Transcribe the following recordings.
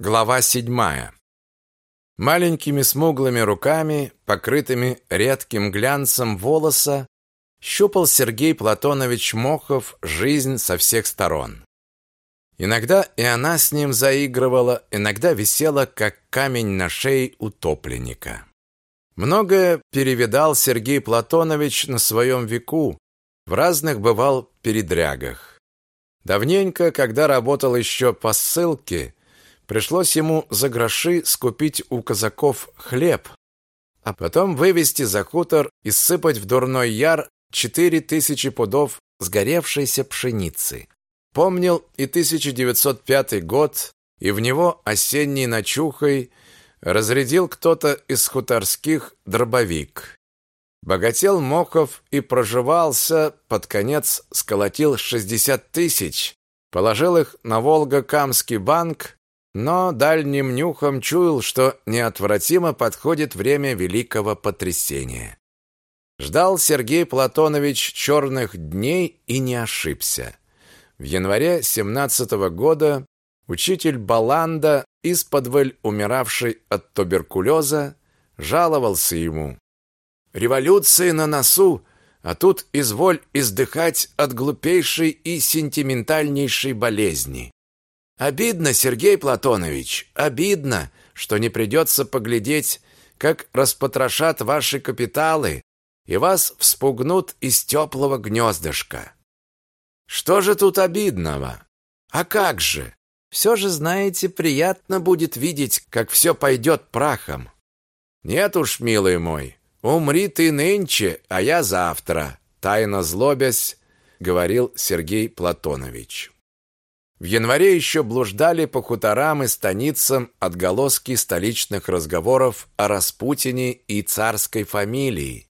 Глава седьмая. Маленькими смуглыми руками, покрытыми редким глянцем волоса, щупал Сергей Платонович Мохов жизнь со всех сторон. Иногда и она с ним заигрывала, иногда висела, как камень на шее утопленника. Многое перевидал Сергей Платонович на своем веку, в разных бывал передрягах. Давненько, когда работал еще по ссылке, Пришлось ему за гроши скупить у казаков хлеб, а потом вывести за хутор и сыпать в дурной яр четыре тысячи пудов сгоревшейся пшеницы. Помнил и 1905 год, и в него осенней ночухой разрядил кто-то из хуторских дробовик. Богател Мохов и проживался, под конец сколотил 60 тысяч, положил их на Волго-Камский банк но дальним нюхом чуял, что неотвратимо подходит время великого потрясения. Ждал Сергей Платонович черных дней и не ошибся. В январе 17 -го года учитель Баланда, исподволь умиравший от туберкулеза, жаловался ему. «Революция на носу, а тут изволь издыхать от глупейшей и сентиментальнейшей болезни. Обидно, Сергей Платонович, обидно, что не придется поглядеть, как распотрошат ваши капиталы и вас вспугнут из теплого гнездышка. Что же тут обидного? А как же? Все же, знаете, приятно будет видеть, как все пойдет прахом. Нет уж, милый мой, умри ты нынче, а я завтра, тайно злобясь, говорил Сергей Платонович. В январе еще блуждали по хуторам и станицам отголоски столичных разговоров о Распутине и царской фамилии.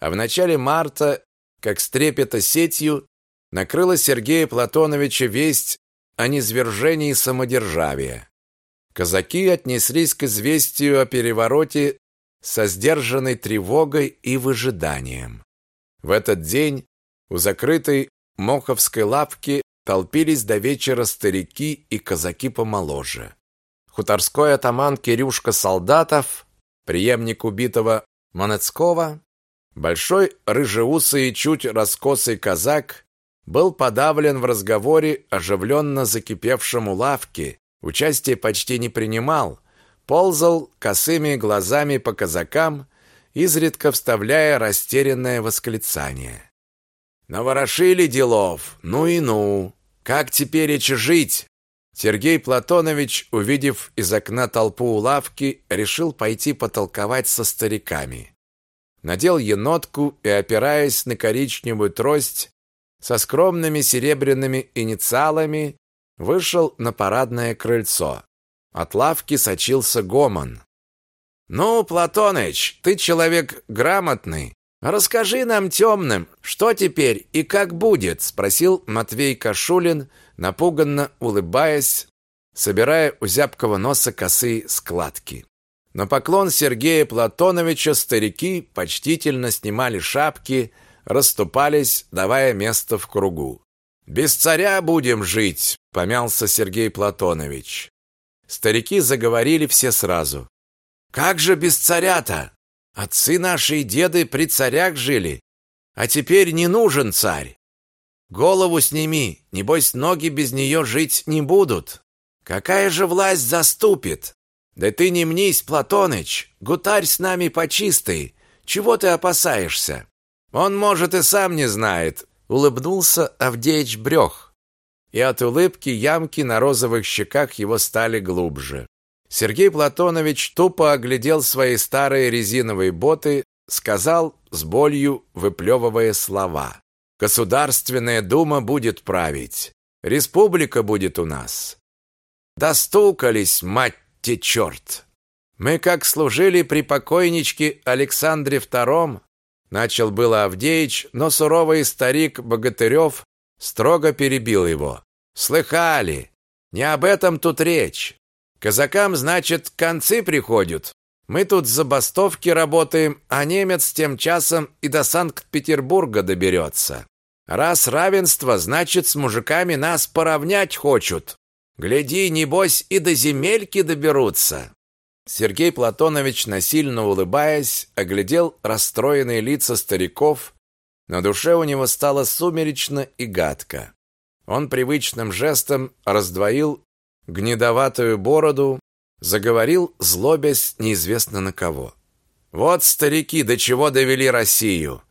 А в начале марта, как с трепета сетью, накрыла Сергея Платоновича весть о низвержении самодержавия. Казаки отнеслись к известию о перевороте со сдержанной тревогой и выжиданием. В этот день у закрытой Моховской лавки толпились до вечера старики и казаки помоложе. Хуторской атаман Кирюшка Солдатов, преемник убитого Манецкого, большой рыжеусый и чуть раскосый казак, был подавлен в разговоре, оживленно закипевшем у лавки, участия почти не принимал, ползал косыми глазами по казакам, изредка вставляя растерянное восклицание. Наворошили делов, ну и ну. Как теперь жить? Сергей Платонович, увидев из окна толпу у лавки, решил пойти потолковать со стариками. Надел енотку и, опираясь на коричневую трость со скромными серебряными инициалами, вышел на парадное крыльцо. От лавки сочился гомон. «Ну, Платоныч, ты человек грамотный. Расскажи нам темным, что теперь и как будет, спросил Матвей Кашулин, напуганно улыбаясь, собирая у зябкого носа косые складки. На поклон Сергея Платоновича старики почтительно снимали шапки, расступались, давая место в кругу. Без царя будем жить, помялся Сергей Платонович. Старики заговорили все сразу. Как же без царя-то? Отцы наши и деды при царях жили, а теперь не нужен царь. Голову сними, небось ноги без нее жить не будут. Какая же власть заступит? Да ты не мнись, Платоныч, гутарь с нами почистый. Чего ты опасаешься? Он, может, и сам не знает, улыбнулся Авдеич Брёх. И от улыбки ямки на розовых щеках его стали глубже. Сергей Платонович тупо оглядел свои старые резиновые боты, сказал с болью, выплевывая слова. «Государственная дума будет править. Республика будет у нас». Достукались, мать те черт! Мы как служили при покойничке Александре II, начал было Авдеич, но суровый старик Богатырев строго перебил его. Слыхали? Не об этом тут речь. Казакам, значит, концы приходят. Мы тут забастовки работаем, а немец тем часом и до Санкт-Петербурга доберется. Раз равенство, значит, с мужиками нас поравнять хочут. Гляди, небось, и до земельки доберутся. Сергей Платонович, насильно улыбаясь, оглядел расстроенные лица стариков. На душе у него стало сумеречно и гадко. Он привычным жестом раздвоил гнедоватую бороду, заговорил, злобясь неизвестно на кого. «Вот старики, до чего довели Россию!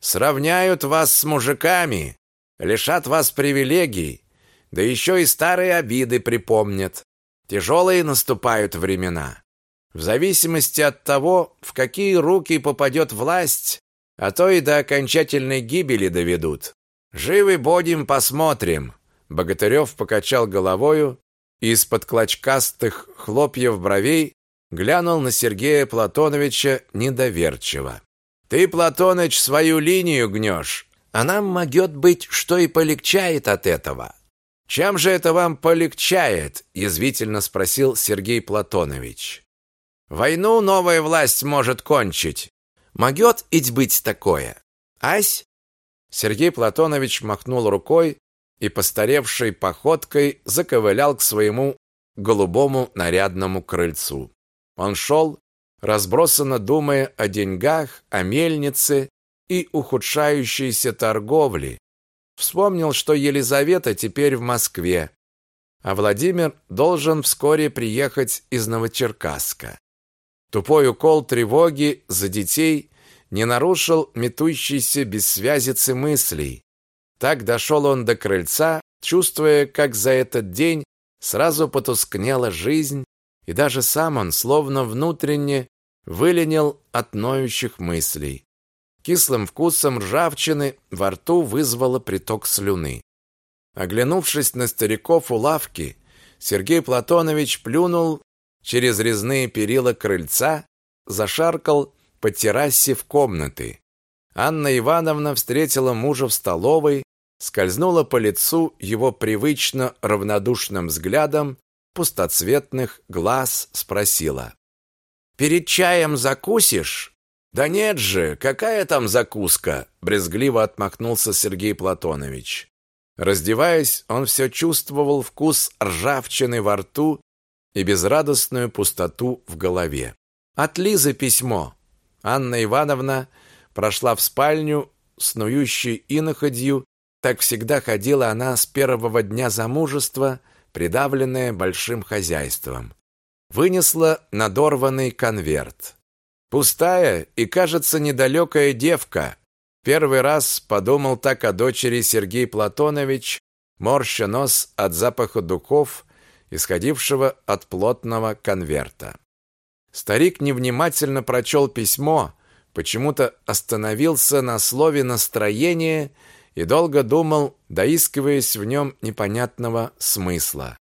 Сравняют вас с мужиками, лишат вас привилегий, да еще и старые обиды припомнят. Тяжелые наступают времена. В зависимости от того, в какие руки попадет власть, а то и до окончательной гибели доведут. Живы будем, посмотрим. Богатырев покачал головою из-под клочкастых хлопьев бровей глянул на Сергея Платоновича недоверчиво. Ты, Платоныч, свою линию гнешь, а нам могет быть, что и полегчает от этого. Чем же это вам полегчает? язвительно спросил Сергей Платонович. Войну новая власть может кончить. Могет ить быть такое. Ась? Сергей Платонович махнул рукой и постаревшей походкой заковылял к своему голубому нарядному крыльцу. Он шел, разбросанно думая о деньгах, о мельнице и ухудшающейся торговле. Вспомнил, что Елизавета теперь в Москве, а Владимир должен вскоре приехать из Новочеркасска. Тупой укол тревоги за детей не нарушил метущейся бессвязицы мыслей. Так дошел он до крыльца, чувствуя, как за этот день сразу потускнела жизнь, и даже сам он словно внутренне выленил от ноющих мыслей. Кислым вкусом ржавчины во рту вызвало приток слюны. Оглянувшись на стариков у лавки, Сергей Платонович плюнул через резные перила крыльца, зашаркал по террасе в комнаты. Анна Ивановна встретила мужа в столовой, скользнула по лицу его привычно равнодушным взглядом, пустоцветных глаз спросила: "Перед чаем закусишь?" "Да нет же, какая там закуска?" брезгливо отмахнулся Сергей Платонович. Раздеваясь, он все чувствовал вкус ржавчины во рту и безрадостную пустоту в голове. От Лизы письмо. Анна Ивановна прошла в спальню, снующей иноходью, так всегда ходила она с первого дня замужества, придавленная большим хозяйством. Вынесла надорванный конверт. Пустая и, кажется, недалекая девка. Первый раз подумал так о дочери Сергей Платонович, морща нос от запаха духов, исходившего от плотного конверта. Старик невнимательно прочел письмо, почему-то остановился на слове настроение и долго думал, доискиваясь в нем непонятного смысла.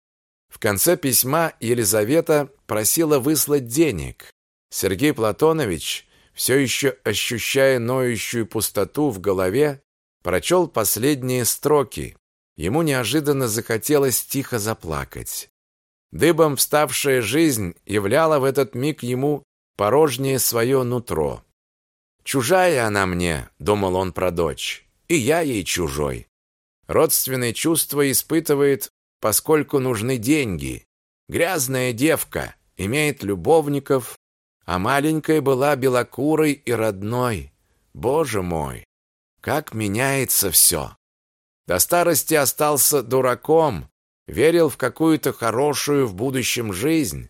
В конце письма Елизавета просила выслать денег. Сергей Платонович, все еще ощущая ноющую пустоту в голове, прочел последние строки. Ему неожиданно захотелось тихо заплакать. Дыбом вставшая жизнь являла в этот миг ему порожнее свое нутро. «Чужая она мне», — думал он про дочь и я ей чужой. Родственные чувства испытывает, поскольку нужны деньги. Грязная девка, имеет любовников, а маленькая была белокурой и родной. Боже мой, как меняется все. До старости остался дураком, верил в какую-то хорошую в будущем жизнь,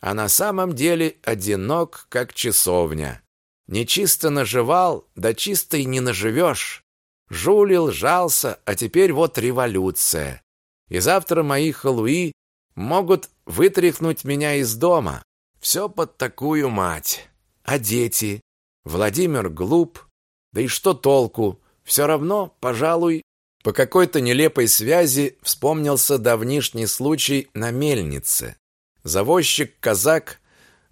а на самом деле одинок, как часовня. Нечисто наживал, да чисто и не наживешь. Жулил, жался, а теперь вот революция. И завтра мои халуи могут вытряхнуть меня из дома. Все под такую мать. А дети? Владимир глуп. Да и что толку? Все равно, пожалуй, по какой-то нелепой связи вспомнился давнишний случай на мельнице. Завозчик-казак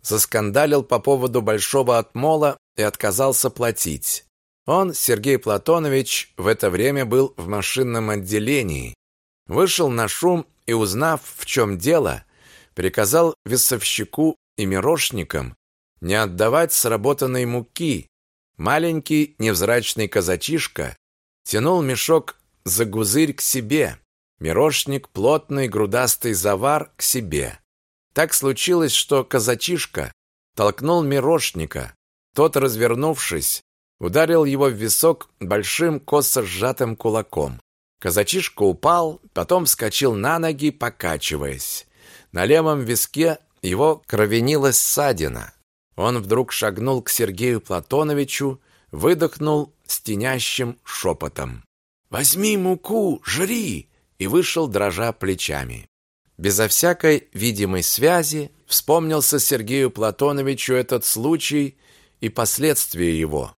заскандалил по поводу большого отмола и отказался платить. Он, Сергей Платонович, в это время был в машинном отделении. Вышел на шум и, узнав, в чем дело, приказал весовщику и мирошникам не отдавать сработанной муки. Маленький невзрачный казачишка тянул мешок за гузырь к себе. Мирошник плотный грудастый завар к себе. Так случилось, что казачишка толкнул мирошника. Тот, развернувшись, ударил его в висок большим косо сжатым кулаком. Казачишка упал, потом вскочил на ноги, покачиваясь. На левом виске его кровенилась ссадина. Он вдруг шагнул к Сергею Платоновичу, выдохнул стенящим шепотом. «Возьми муку, жри!» и вышел, дрожа плечами. Безо всякой видимой связи вспомнился Сергею Платоновичу этот случай и последствия его.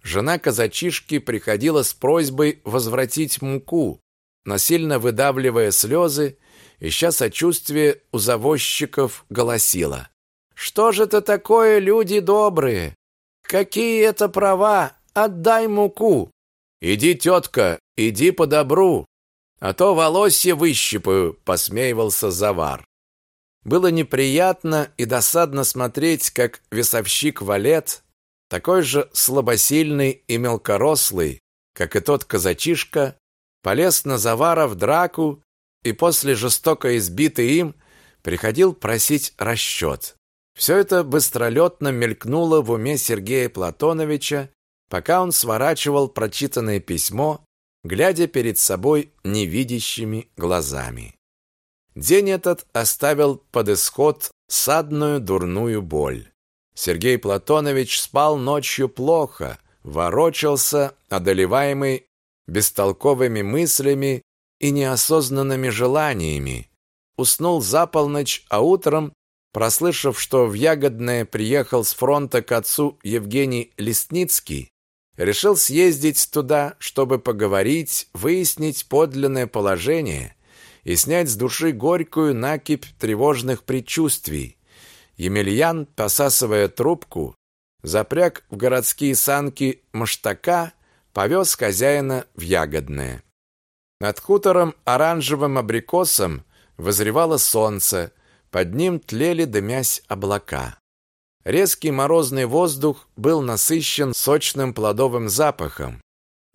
Жена казачишки приходила с просьбой возвратить муку, насильно выдавливая слезы, ища сочувствия у завозчиков, голосила. «Что же это такое, люди добрые? Какие это права? Отдай муку!» «Иди, тетка, иди по добру, а то волосье выщипаю», — посмеивался Завар. Было неприятно и досадно смотреть, как весовщик Валет, такой же слабосильный и мелкорослый, как и тот казачишка, полез на Завара в драку и после жестоко избитый им приходил просить расчет. Все это быстролетно мелькнуло в уме Сергея Платоновича, пока он сворачивал прочитанное письмо, глядя перед собой невидящими глазами. День этот оставил под исход садную дурную боль. Сергей Платонович спал ночью плохо, ворочался, одолеваемый бестолковыми мыслями и неосознанными желаниями. Уснул за полночь, а утром, прослышав, что в Ягодное приехал с фронта к отцу Евгений Лесницкий, решил съездить туда, чтобы поговорить, выяснить подлинное положение и снять с души горькую накипь тревожных предчувствий. Емельян, посасывая трубку, запряг в городские санки маштака, повез хозяина в Ягодное. Над хутором оранжевым абрикосом возревало солнце, под ним тлели дымясь облака. Резкий морозный воздух был насыщен сочным плодовым запахом.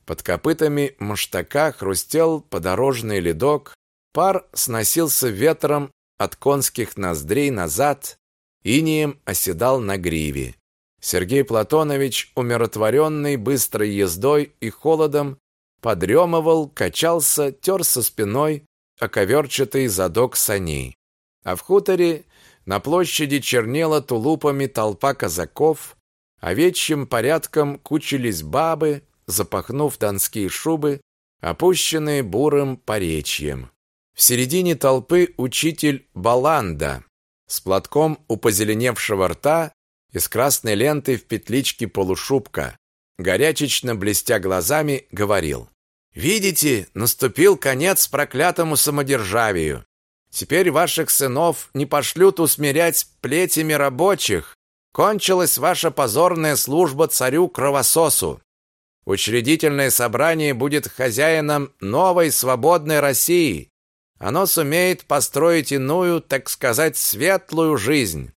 Под копытами маштака хрустел подорожный ледок, Пар сносился ветром от конских ноздрей назад, инием оседал на гриве. Сергей Платонович, умиротворенный быстрой ездой и холодом, подремывал, качался, терся спиной о коверчатый задок саней. А в хуторе на площади чернела тулупами толпа казаков, овечьим порядком кучились бабы, запахнув донские шубы, опущенные бурым поречьем. В середине толпы учитель Баланда с платком у позеленевшего рта и с красной лентой в петличке полушубка, горячечно блестя глазами, говорил. «Видите, наступил конец проклятому самодержавию. Теперь ваших сынов не пошлют усмирять плетями рабочих. Кончилась ваша позорная служба царю-кровососу. Учредительное собрание будет хозяином новой свободной России, оно сумеет построить иную, так сказать, светлую жизнь.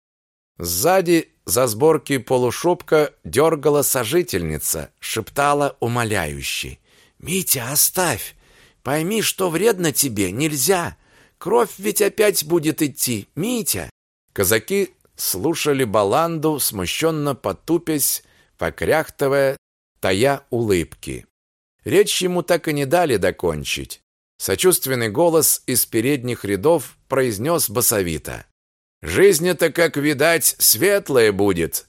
Сзади за сборки полушубка дергала сожительница, шептала умоляюще. «Митя, оставь! Пойми, что вредно тебе, нельзя! Кровь ведь опять будет идти, Митя!» Казаки слушали баланду, смущенно потупясь, покряхтывая, тая улыбки. Речь ему так и не дали докончить. Сочувственный голос из передних рядов произнес басовито. «Жизнь-то, как видать, светлая будет.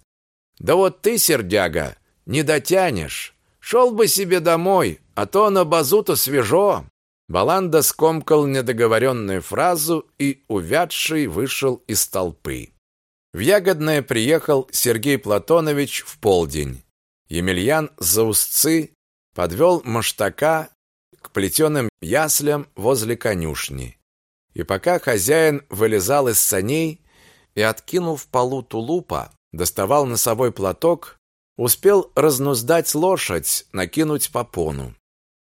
Да вот ты, сердяга, не дотянешь. Шел бы себе домой, а то на базу-то свежо». Баланда скомкал недоговоренную фразу и, увядший, вышел из толпы. В Ягодное приехал Сергей Платонович в полдень. Емельян за устцы подвел маштака к плетеным яслям возле конюшни. И пока хозяин вылезал из саней и, откинув полу тулупа, доставал носовой платок, успел разнуздать лошадь, накинуть попону.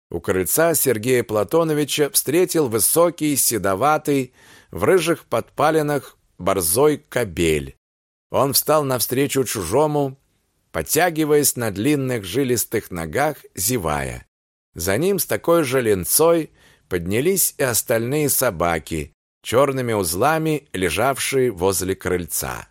У крыльца Сергея Платоновича встретил высокий, седоватый, в рыжих подпалинах борзой кобель. Он встал навстречу чужому, подтягиваясь на длинных жилистых ногах, зевая. За ним с такой же ленцой поднялись и остальные собаки, черными узлами лежавшие возле крыльца.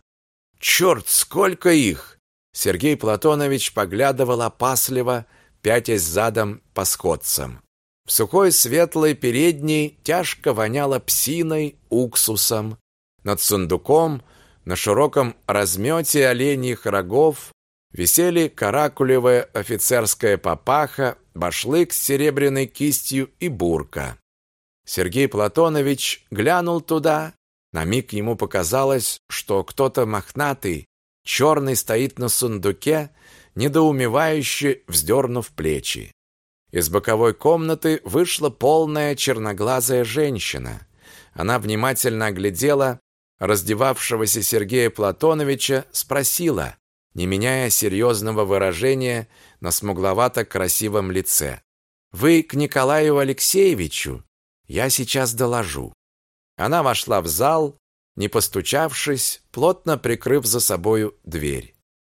«Черт, сколько их!» Сергей Платонович поглядывал опасливо, пятясь задом по сходцам. В сухой светлой передней тяжко воняло псиной, уксусом. Над сундуком на широком размете оленьих рогов висели каракулевая офицерская папаха, башлык с серебряной кистью и бурка. Сергей Платонович глянул туда. На миг ему показалось, что кто-то мохнатый, черный стоит на сундуке, недоумевающе вздернув плечи. Из боковой комнаты вышла полная черноглазая женщина. Она внимательно оглядела раздевавшегося Сергея Платоновича, спросила, не меняя серьезного выражения на смугловато-красивом лице. «Вы к Николаю Алексеевичу? Я сейчас доложу». Она вошла в зал, не постучавшись, плотно прикрыв за собою дверь.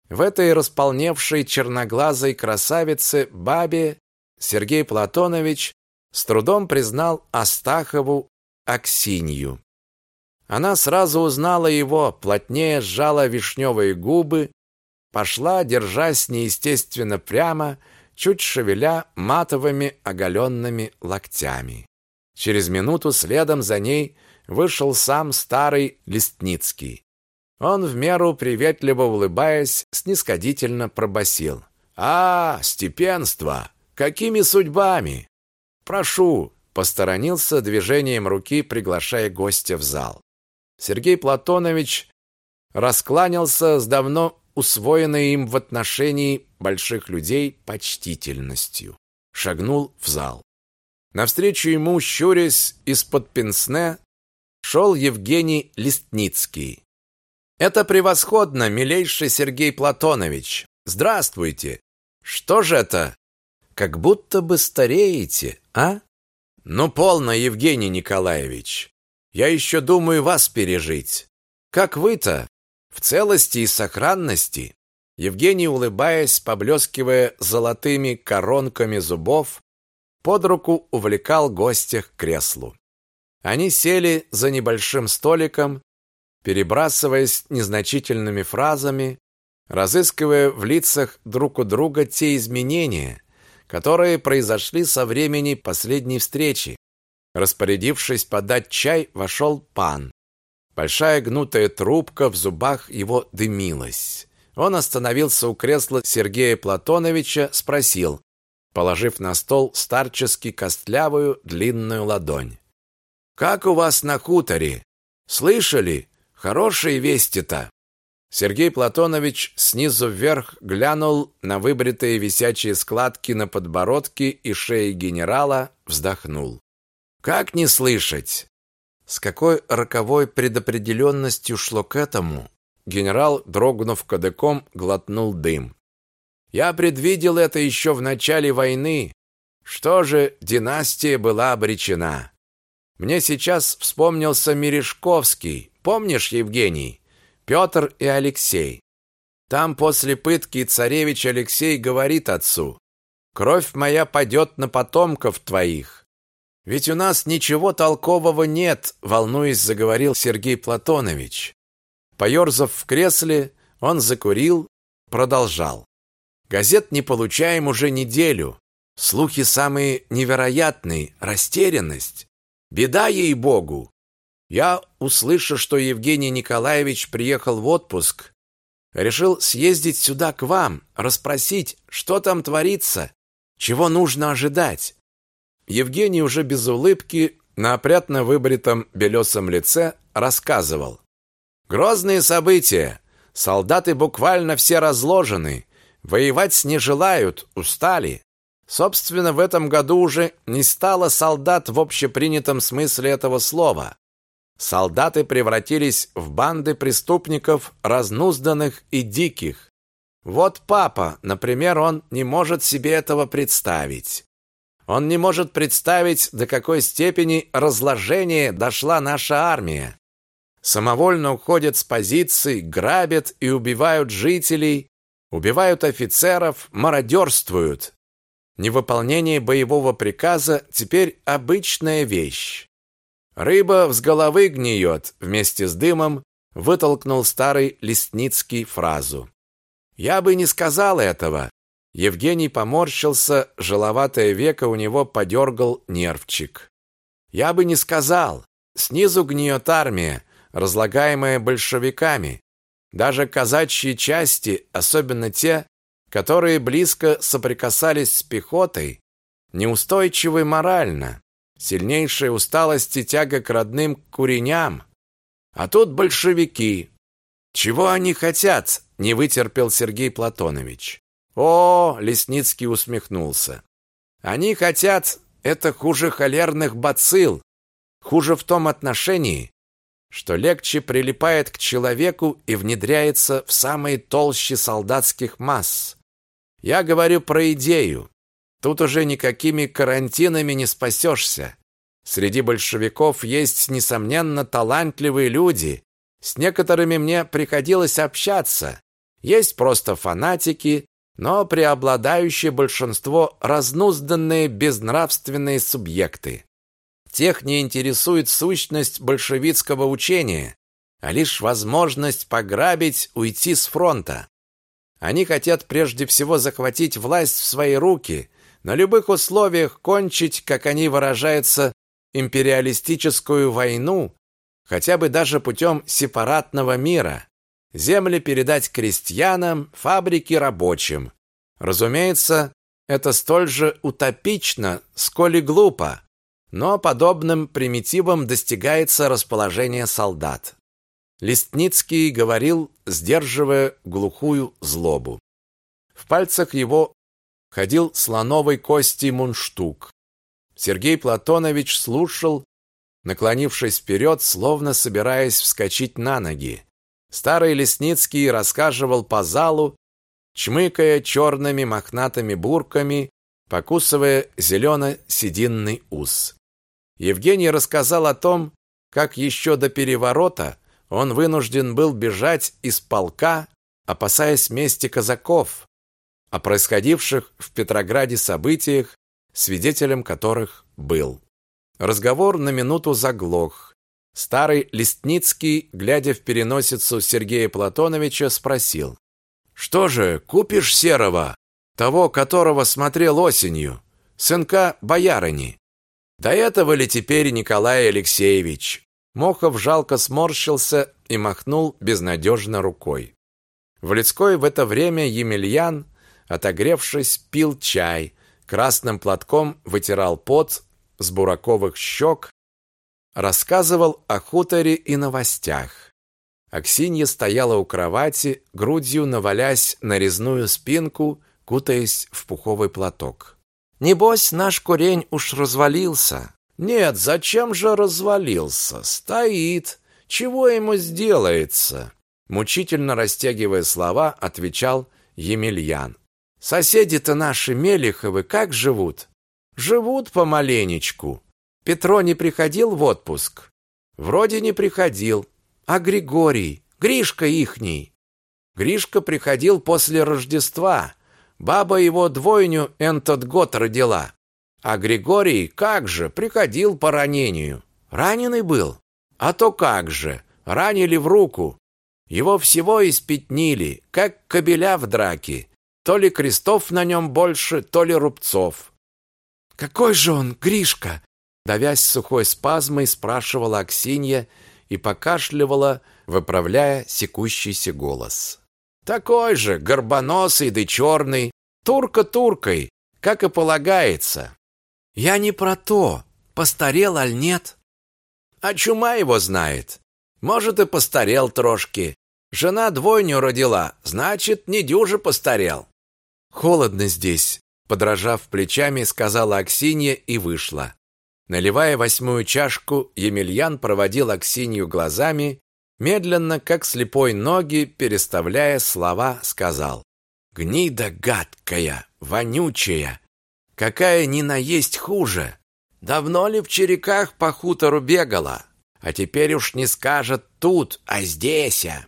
В этой располневшей черноглазой красавице бабе Сергей Платонович с трудом признал Астахову Аксинью. Она сразу узнала его, плотнее сжала вишневые губы, пошла, держась неестественно прямо, чуть шевеля матовыми оголенными локтями. Через минуту следом за ней вышел сам старый Листницкий. Он в меру приветливо улыбаясь, снисходительно пробасил: "А, степенство, какими судьбами? Прошу", посторонился движением руки, приглашая гостя в зал. Сергей Платонович раскланялся с давно усвоенной им в отношении больших людей почтительностью. Шагнул в зал. Навстречу ему, щурясь из-под пенсне, шел Евгений Листницкий. «Это превосходно, милейший Сергей Платонович! Здравствуйте! Что же это? Как будто бы стареете, а? Ну, полно, Евгений Николаевич! Я еще думаю вас пережить. Как вы-то? В целости и сохранности?» Евгений, улыбаясь, поблескивая золотыми коронками зубов, под руку увлекал гостя к креслу. Они сели за небольшим столиком, перебрасываясь незначительными фразами, разыскивая в лицах друг у друга те изменения, которые произошли со времени последней встречи, Распорядившись подать чай, вошел пан. Большая гнутая трубка в зубах его дымилась. Он остановился у кресла Сергея Платоновича, спросил, положив на стол старчески костлявую длинную ладонь. «Как у вас на хуторе? Слышали? Хорошие вести-то!» Сергей Платонович снизу вверх глянул на выбритые висячие складки на подбородке и шее генерала, вздохнул. Как не слышать? С какой роковой предопределенностью шло к этому? Генерал, дрогнув кадыком, глотнул дым. Я предвидел это еще в начале войны. Что же, династия была обречена. Мне сейчас вспомнился Мережковский. Помнишь, Евгений? Петр и Алексей. Там после пытки царевич Алексей говорит отцу: "Кровь моя падет на потомков твоих". Ведь у нас ничего толкового нет, волнуясь, заговорил Сергей Платонович. Поерзав в кресле, он закурил, продолжал. Газет не получаем уже неделю. Слухи самые невероятные, растерянность. Беда ей-богу. Я, услышав, что Евгений Николаевич приехал в отпуск, решил съездить сюда к вам, расспросить, что там творится, чего нужно ожидать. Евгений уже без улыбки на опрятно выбритом белесом лице рассказывал. Грозные события. Солдаты буквально все разложены. Воевать не желают, устали. Собственно, в этом году уже не стало солдат в общепринятом смысле этого слова. Солдаты превратились в банды преступников, разнузданных и диких. Вот папа, например, он не может себе этого представить. Он не может представить, до какой степени разложения дошла наша армия. Самовольно уходят с позиций, грабят и убивают жителей, убивают офицеров, мародерствуют. Невыполнение боевого приказа теперь обычная вещь. Рыба с головы гниет вместе с дымом, вытолкнул старый Лесницкий фразу. Я бы не сказал этого. Евгений поморщился, желоватое веко у него подергал нервчик. Я бы не сказал. Снизу гниет армия, разлагаемая большевиками. Даже казачьи части, особенно те, которые близко соприкасались с пехотой, неустойчивы морально. Сильнейшая усталость и тяга к родным куреням. А тут большевики. Чего они хотят? Не вытерпел Сергей Платонович. О, Лесницкий усмехнулся. Они хотят это хуже холерных бацилл. Хуже в том отношении, что легче прилипает к человеку и внедряется в самые толщи солдатских масс. Я говорю про идею. Тут уже никакими карантинами не спасешься. Среди большевиков есть несомненно талантливые люди. С некоторыми мне приходилось общаться. Есть просто фанатики, но преобладающее большинство разнузданные безнравственные субъекты. Тех не интересует сущность большевистского учения, а лишь возможность пограбить, уйти с фронта. Они хотят прежде всего захватить власть в свои руки, на любых условиях кончить, как они выражаются, империалистическую войну, хотя бы даже путем сепаратного мира. Земли передать крестьянам, фабрики рабочим. Разумеется, это столь же утопично, сколь и глупо но подобным примитивом достигается расположение солдат. Листницкий говорил, сдерживая глухую злобу. В пальцах его ходил слоновой кости мундштук. Сергей Платонович слушал, наклонившись вперед, словно собираясь вскочить на ноги. Старый Лесницкий рассказывал по залу, чмыкая черными мохнатыми бурками, покусывая зелено-сединный ус. Евгений рассказал о том, как еще до переворота он вынужден был бежать из полка, опасаясь мести казаков, о происходивших в Петрограде событиях, свидетелем которых был. Разговор на минуту заглох. Старый Листницкий, глядя в переносицу Сергея Платоновича, спросил: "Что же, купишь серого, того, которого смотрел осенью, сынка боярыни?" До этого ли теперь Николай Алексеевич? Мохов жалко сморщился и махнул безнадежно рукой. В Лицкой в это время Емельян, отогревшись, пил чай, красным платком вытирал пот с бураковых щек, рассказывал о хуторе и новостях. Аксинья стояла у кровати, грудью навалясь на резную спинку, кутаясь в пуховый платок. Небось, наш курень уж развалился. Нет, зачем же развалился? Стоит. Чего ему сделается? Мучительно растягивая слова, отвечал Емельян. Соседи-то наши Мелиховы как живут? Живут помаленечку. Петро не приходил в отпуск? Вроде не приходил. А Григорий, Гришка ихний? Гришка приходил после Рождества. Баба его двойню этот год родила. А Григорий, как же, приходил по ранению. Раненый был? А то как же, ранили в руку. Его всего испятнили, как кобеля в драке. То ли крестов на нем больше, то ли рубцов. Какой же он, Гришка? Давясь сухой спазмой, спрашивала Аксинья и покашливала, выправляя секущийся голос. Такой же, горбоносый да черный, турка туркой, как и полагается. Я не про то, постарел аль нет. А чума его знает. Может, и постарел трошки. Жена двойню родила, значит, не дюже постарел. Холодно здесь, подражав плечами, сказала Аксинья и вышла. Наливая восьмую чашку, Емельян проводил Аксинью глазами Медленно, как слепой ноги, переставляя слова, сказал. «Гнида гадкая, вонючая! Какая ни на есть хуже! Давно ли в череках по хутору бегала? А теперь уж не скажет тут, а здесь. А.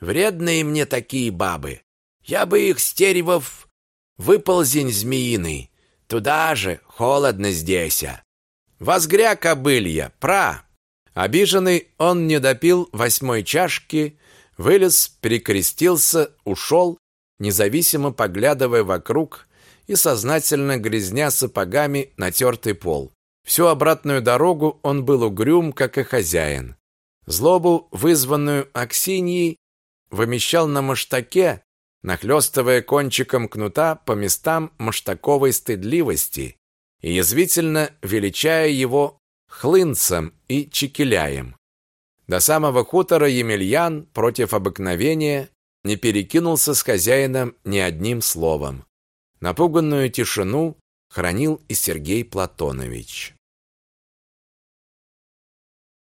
Вредные мне такие бабы. Я бы их стеревов выползень змеиный. Туда же, холодно здесь. Возгря кобылья, пра. Обиженный, он не допил восьмой чашки, вылез, перекрестился, ушел, независимо поглядывая вокруг и сознательно грязня сапогами натертый пол. Всю обратную дорогу он был угрюм, как и хозяин. Злобу, вызванную Аксиньей, вымещал на маштаке, нахлёстывая кончиком кнута по местам маштаковой стыдливости и язвительно величая его хлынцем и чекеляем. До самого хутора Емельян против обыкновения не перекинулся с хозяином ни одним словом. Напуганную тишину хранил и Сергей Платонович.